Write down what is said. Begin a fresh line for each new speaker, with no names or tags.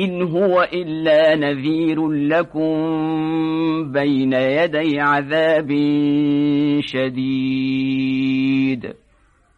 إن هو إلا نذير لكم بين يدي عذاب شديد